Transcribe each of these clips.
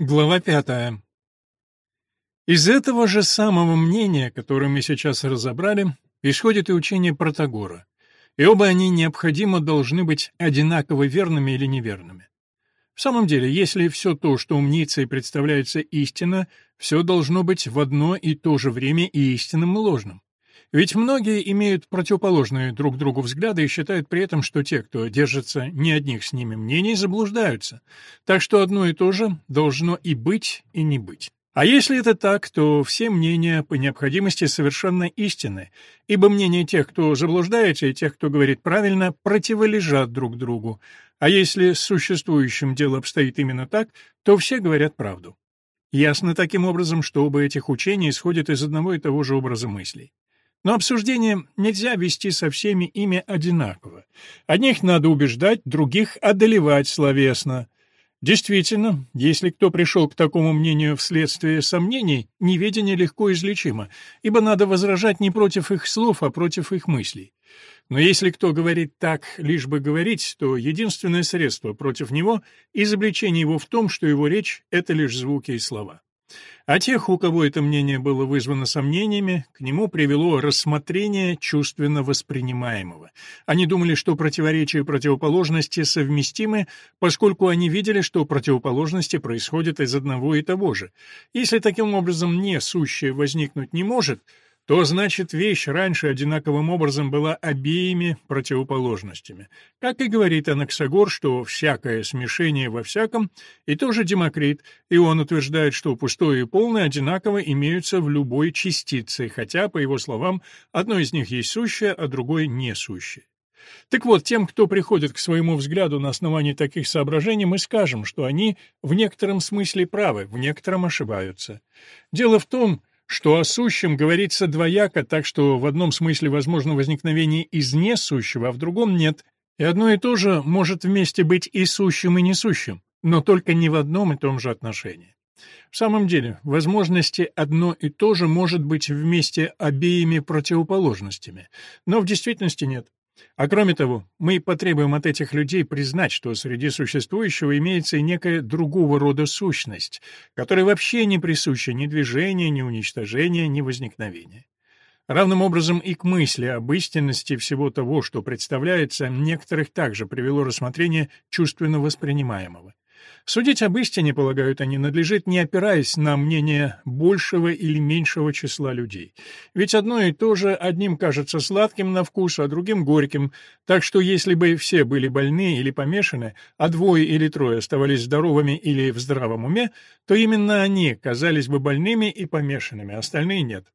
Глава пятая. Из этого же самого мнения, которое мы сейчас разобрали, исходит и учение Протагора, и оба они необходимо должны быть одинаково верными или неверными. В самом деле, если все то, что умницей представляется истина, все должно быть в одно и то же время и истинным, и ложным. Ведь многие имеют противоположные друг другу взгляды и считают при этом, что те, кто держится не одних с ними мнений, заблуждаются. Так что одно и то же должно и быть, и не быть. А если это так, то все мнения по необходимости совершенно истинны, ибо мнения тех, кто заблуждается, и тех, кто говорит правильно, противолежат друг другу. А если с существующим дело обстоит именно так, то все говорят правду. Ясно таким образом, что оба этих учения исходят из одного и того же образа мыслей. Но обсуждение нельзя вести со всеми ими одинаково. Одних надо убеждать, других одолевать словесно. Действительно, если кто пришел к такому мнению вследствие сомнений, неведение легко излечимо, ибо надо возражать не против их слов, а против их мыслей. Но если кто говорит так, лишь бы говорить, то единственное средство против него — изобличение его в том, что его речь — это лишь звуки и слова. А тех, у кого это мнение было вызвано сомнениями, к нему привело рассмотрение чувственно воспринимаемого. Они думали, что противоречия и противоположности совместимы, поскольку они видели, что противоположности происходят из одного и того же. Если таким образом не сущее возникнуть не может — то значит вещь раньше одинаковым образом была обеими противоположностями. Как и говорит Анаксагор, что всякое смешение во всяком, и тоже Демокрит, и он утверждает, что пустое и полное одинаково имеются в любой частице, хотя, по его словам, одно из них есть сущее, а другое не сущее. Так вот, тем, кто приходит к своему взгляду на основании таких соображений, мы скажем, что они в некотором смысле правы, в некотором ошибаются. Дело в том, что о сущем говорится двояко, так что в одном смысле возможно возникновение из несущего, а в другом нет, и одно и то же может вместе быть и сущим, и несущим, но только не в одном и том же отношении. В самом деле, возможности одно и то же может быть вместе обеими противоположностями, но в действительности нет. А кроме того, мы потребуем от этих людей признать, что среди существующего имеется и некая другого рода сущность, которая вообще не присуща ни движению, ни уничтожению, ни возникновению. Равным образом и к мысли об истинности всего того, что представляется, некоторых также привело рассмотрение чувственно воспринимаемого. Судить об истине, полагают они, надлежит не опираясь на мнение большего или меньшего числа людей. Ведь одно и то же одним кажется сладким на вкус, а другим горьким, так что если бы все были больны или помешаны, а двое или трое оставались здоровыми или в здравом уме, то именно они казались бы больными и помешанными, а остальные нет.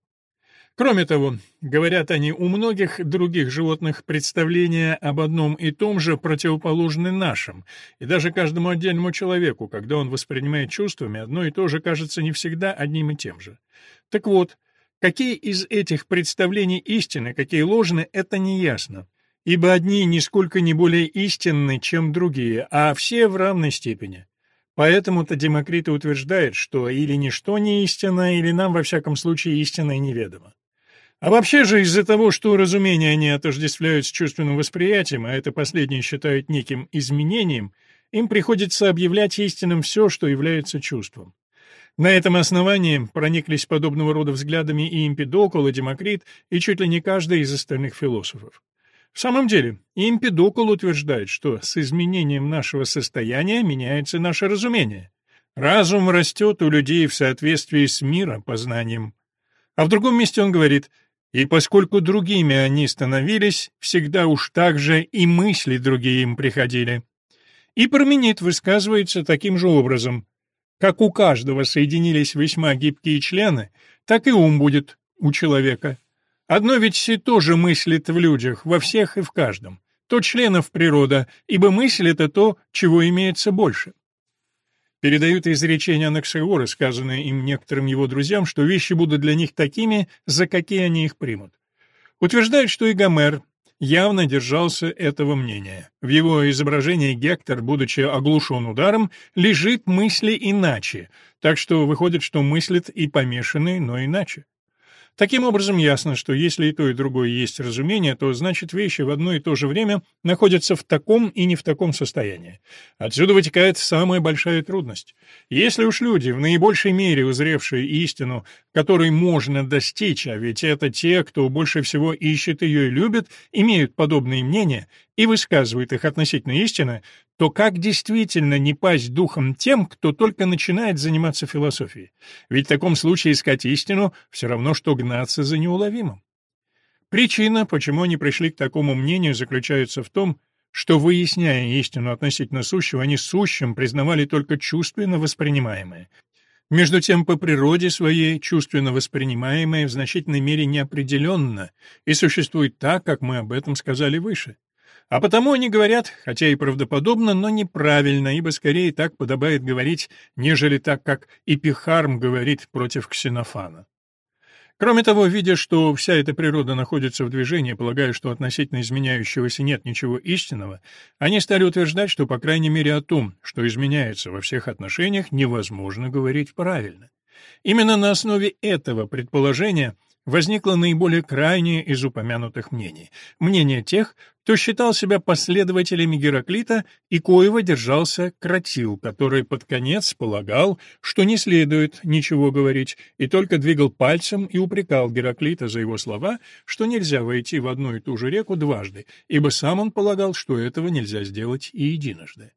Кроме того, говорят они, у многих других животных представления об одном и том же противоположны нашим, и даже каждому отдельному человеку, когда он воспринимает чувствами, одно и то же кажется не всегда одним и тем же. Так вот, какие из этих представлений истинны, какие ложны, это неясно, ибо одни нисколько не более истинны, чем другие, а все в равной степени. Поэтому-то Демокрит утверждает, что или ничто не истинно, или нам, во всяком случае, истинное неведомо. А вообще же из-за того, что разумение они отождествляют с чувственным восприятием, а это последнее считают неким изменением, им приходится объявлять истинным все, что является чувством. На этом основании прониклись подобного рода взглядами и Эмпидокл, и Демокрит, и чуть ли не каждый из остальных философов. В самом деле, Эмпидокл утверждает, что с изменением нашего состояния меняется наше разумение. Разум растет у людей в соответствии с миром, познанием. А в другом месте он говорит – и поскольку другими они становились, всегда уж так же и мысли другие им приходили. И Парменид высказывается таким же образом. Как у каждого соединились весьма гибкие члены, так и ум будет у человека. Одно ведь все тоже мыслит в людях, во всех и в каждом. То членов природа, ибо мысль — это то, чего имеется больше передают изречения Анаксагора, сказанные им некоторым его друзьям, что вещи будут для них такими, за какие они их примут. Утверждают, что и Гомер явно держался этого мнения. В его изображении Гектор, будучи оглушен ударом, лежит мысли иначе, так что выходит, что мыслит и помешанный, но иначе. Таким образом, ясно, что если и то, и другое есть разумение, то значит вещи в одно и то же время находятся в таком и не в таком состоянии. Отсюда вытекает самая большая трудность. Если уж люди, в наибольшей мере узревшие истину, которой можно достичь, а ведь это те, кто больше всего ищет ее и любит, имеют подобные мнения и высказывают их относительно истины, то как действительно не пасть духом тем, кто только начинает заниматься философией? Ведь в таком случае искать истину все равно, что гнаться за неуловимым. Причина, почему они пришли к такому мнению, заключается в том, что, выясняя истину относительно сущего, они сущим признавали только чувственно воспринимаемое. Между тем, по природе своей, чувственно воспринимаемое в значительной мере неопределенно и существует так, как мы об этом сказали выше. А потому они говорят, хотя и правдоподобно, но неправильно, ибо скорее так подобает говорить, нежели так, как Эпихарм говорит против Ксенофана. Кроме того, видя, что вся эта природа находится в движении, полагая, что относительно изменяющегося нет ничего истинного, они стали утверждать, что, по крайней мере, о том, что изменяется во всех отношениях, невозможно говорить правильно. Именно на основе этого предположения – возникло наиболее крайнее из упомянутых мнений. Мнение тех, кто считал себя последователями Гераклита и коего держался Кратил, который под конец полагал, что не следует ничего говорить, и только двигал пальцем и упрекал Гераклита за его слова, что нельзя войти в одну и ту же реку дважды, ибо сам он полагал, что этого нельзя сделать и единожды.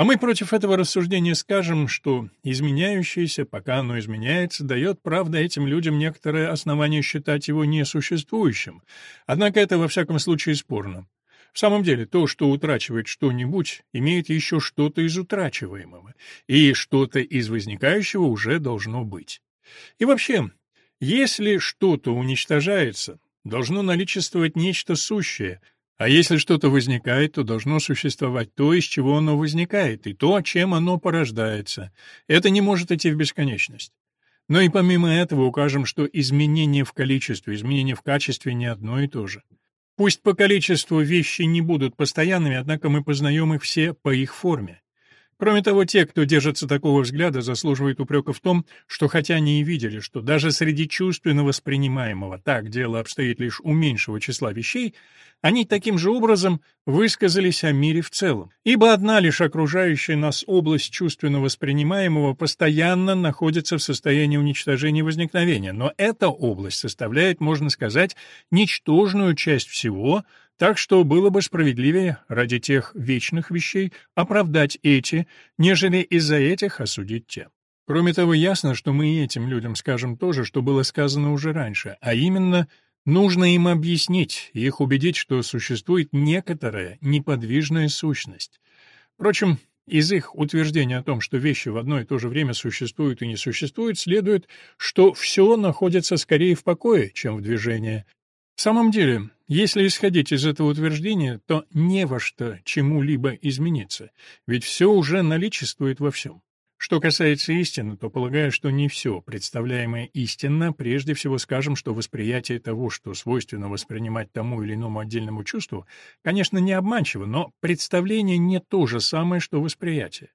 А мы против этого рассуждения скажем, что изменяющееся, пока оно изменяется, дает, правда, этим людям некоторое основание считать его несуществующим. Однако это во всяком случае спорно. В самом деле, то, что утрачивает что-нибудь, имеет еще что-то из утрачиваемого, и что-то из возникающего уже должно быть. И вообще, если что-то уничтожается, должно наличествовать нечто сущее — а если что-то возникает, то должно существовать то, из чего оно возникает, и то, чем оно порождается. Это не может идти в бесконечность. Но и помимо этого укажем, что изменение в количестве, изменение в качестве не одно и то же. Пусть по количеству вещи не будут постоянными, однако мы познаем их все по их форме. Кроме того, те, кто держится такого взгляда, заслуживают упрека в том, что хотя они и видели, что даже среди чувственно воспринимаемого так дело обстоит лишь у меньшего числа вещей, они таким же образом высказались о мире в целом. Ибо одна лишь окружающая нас область чувственно воспринимаемого постоянно находится в состоянии уничтожения и возникновения, но эта область составляет, можно сказать, ничтожную часть всего, так что было бы справедливее ради тех вечных вещей оправдать эти, нежели из-за этих осудить те. Кроме того, ясно, что мы и этим людям скажем то же, что было сказано уже раньше, а именно – Нужно им объяснить, их убедить, что существует некоторая неподвижная сущность. Впрочем, из их утверждения о том, что вещи в одно и то же время существуют и не существуют, следует, что все находится скорее в покое, чем в движении. В самом деле, если исходить из этого утверждения, то не во что чему-либо измениться, ведь все уже наличествует во всем. Что касается истины, то полагаю, что не все, представляемое истинно, прежде всего скажем, что восприятие того, что свойственно воспринимать тому или иному отдельному чувству, конечно, не обманчиво, но представление не то же самое, что восприятие.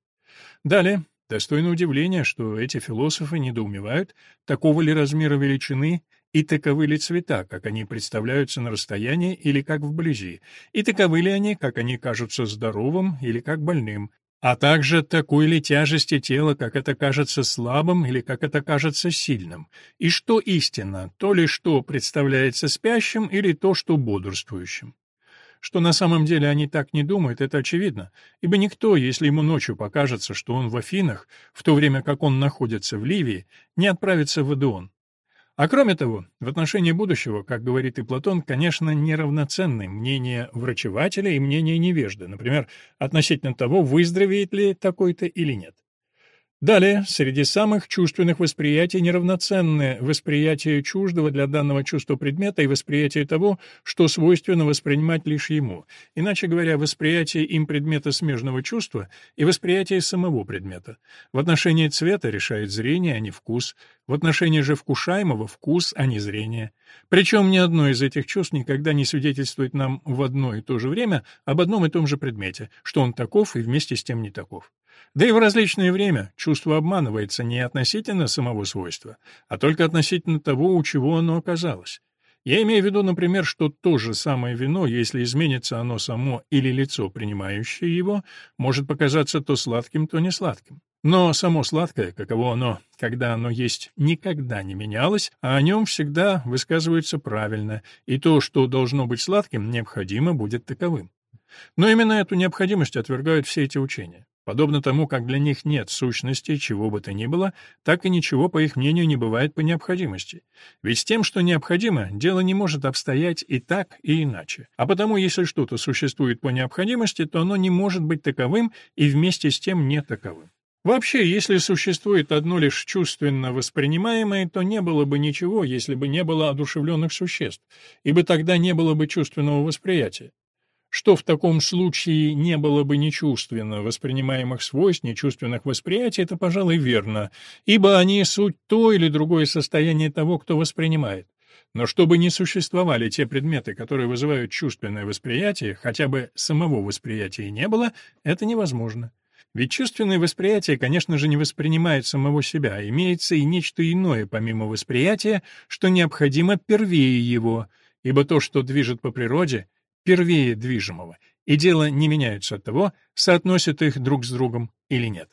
Далее, достойно удивления, что эти философы недоумевают, такого ли размера величины и таковы ли цвета, как они представляются на расстоянии или как вблизи, и таковы ли они, как они кажутся здоровым или как больным, а также такой ли тяжести тела, как это кажется слабым или как это кажется сильным, и что истинно, то ли что представляется спящим или то, что бодрствующим. Что на самом деле они так не думают, это очевидно, ибо никто, если ему ночью покажется, что он в Афинах, в то время как он находится в Ливии, не отправится в Эдеон. А кроме того, в отношении будущего, как говорит и Платон, конечно, неравноценны мнение врачевателя и мнение невежды, например, относительно того, выздоровеет ли такой-то или нет. Далее, среди самых чувственных восприятий неравноценное восприятие чуждого для данного чувства предмета и восприятие того, что свойственно воспринимать лишь ему, иначе говоря, восприятие им предмета смежного чувства и восприятие самого предмета. В отношении цвета решает зрение, а не вкус, в отношении же вкушаемого — вкус, а не зрение. Причем ни одно из этих чувств никогда не свидетельствует нам в одно и то же время об одном и том же предмете, что он таков и вместе с тем не таков. Да и в различное время чувство обманывается не относительно самого свойства, а только относительно того, у чего оно оказалось. Я имею в виду, например, что то же самое вино, если изменится оно само или лицо, принимающее его, может показаться то сладким, то не сладким. Но само сладкое, каково оно, когда оно есть, никогда не менялось, а о нем всегда высказывается правильно, и то, что должно быть сладким, необходимо будет таковым. Но именно эту необходимость отвергают все эти учения. Подобно тому, как для них нет сущности чего бы то ни было, так и ничего, по их мнению, не бывает по необходимости. Ведь с тем, что необходимо, дело не может обстоять и так, и иначе. А потому, если что-то существует по необходимости, то оно не может быть таковым и вместе с тем не таковым. Вообще, если существует одно лишь чувственно воспринимаемое, то не было бы ничего, если бы не было одушевленных существ, ибо тогда не было бы чувственного восприятия. Что в таком случае не было бы нечувственно воспринимаемых свойств, нечувственных восприятий, это, пожалуй, верно, ибо они суть то или другое состояние того, кто воспринимает. Но чтобы не существовали те предметы, которые вызывают чувственное восприятие, хотя бы самого восприятия не было, это невозможно. Ведь чувственное восприятие, конечно же, не воспринимает самого себя, а имеется и нечто иное помимо восприятия, что необходимо первее его, ибо то, что движет по природе, первее движимого, и дело не меняется от того, соотносят их друг с другом или нет.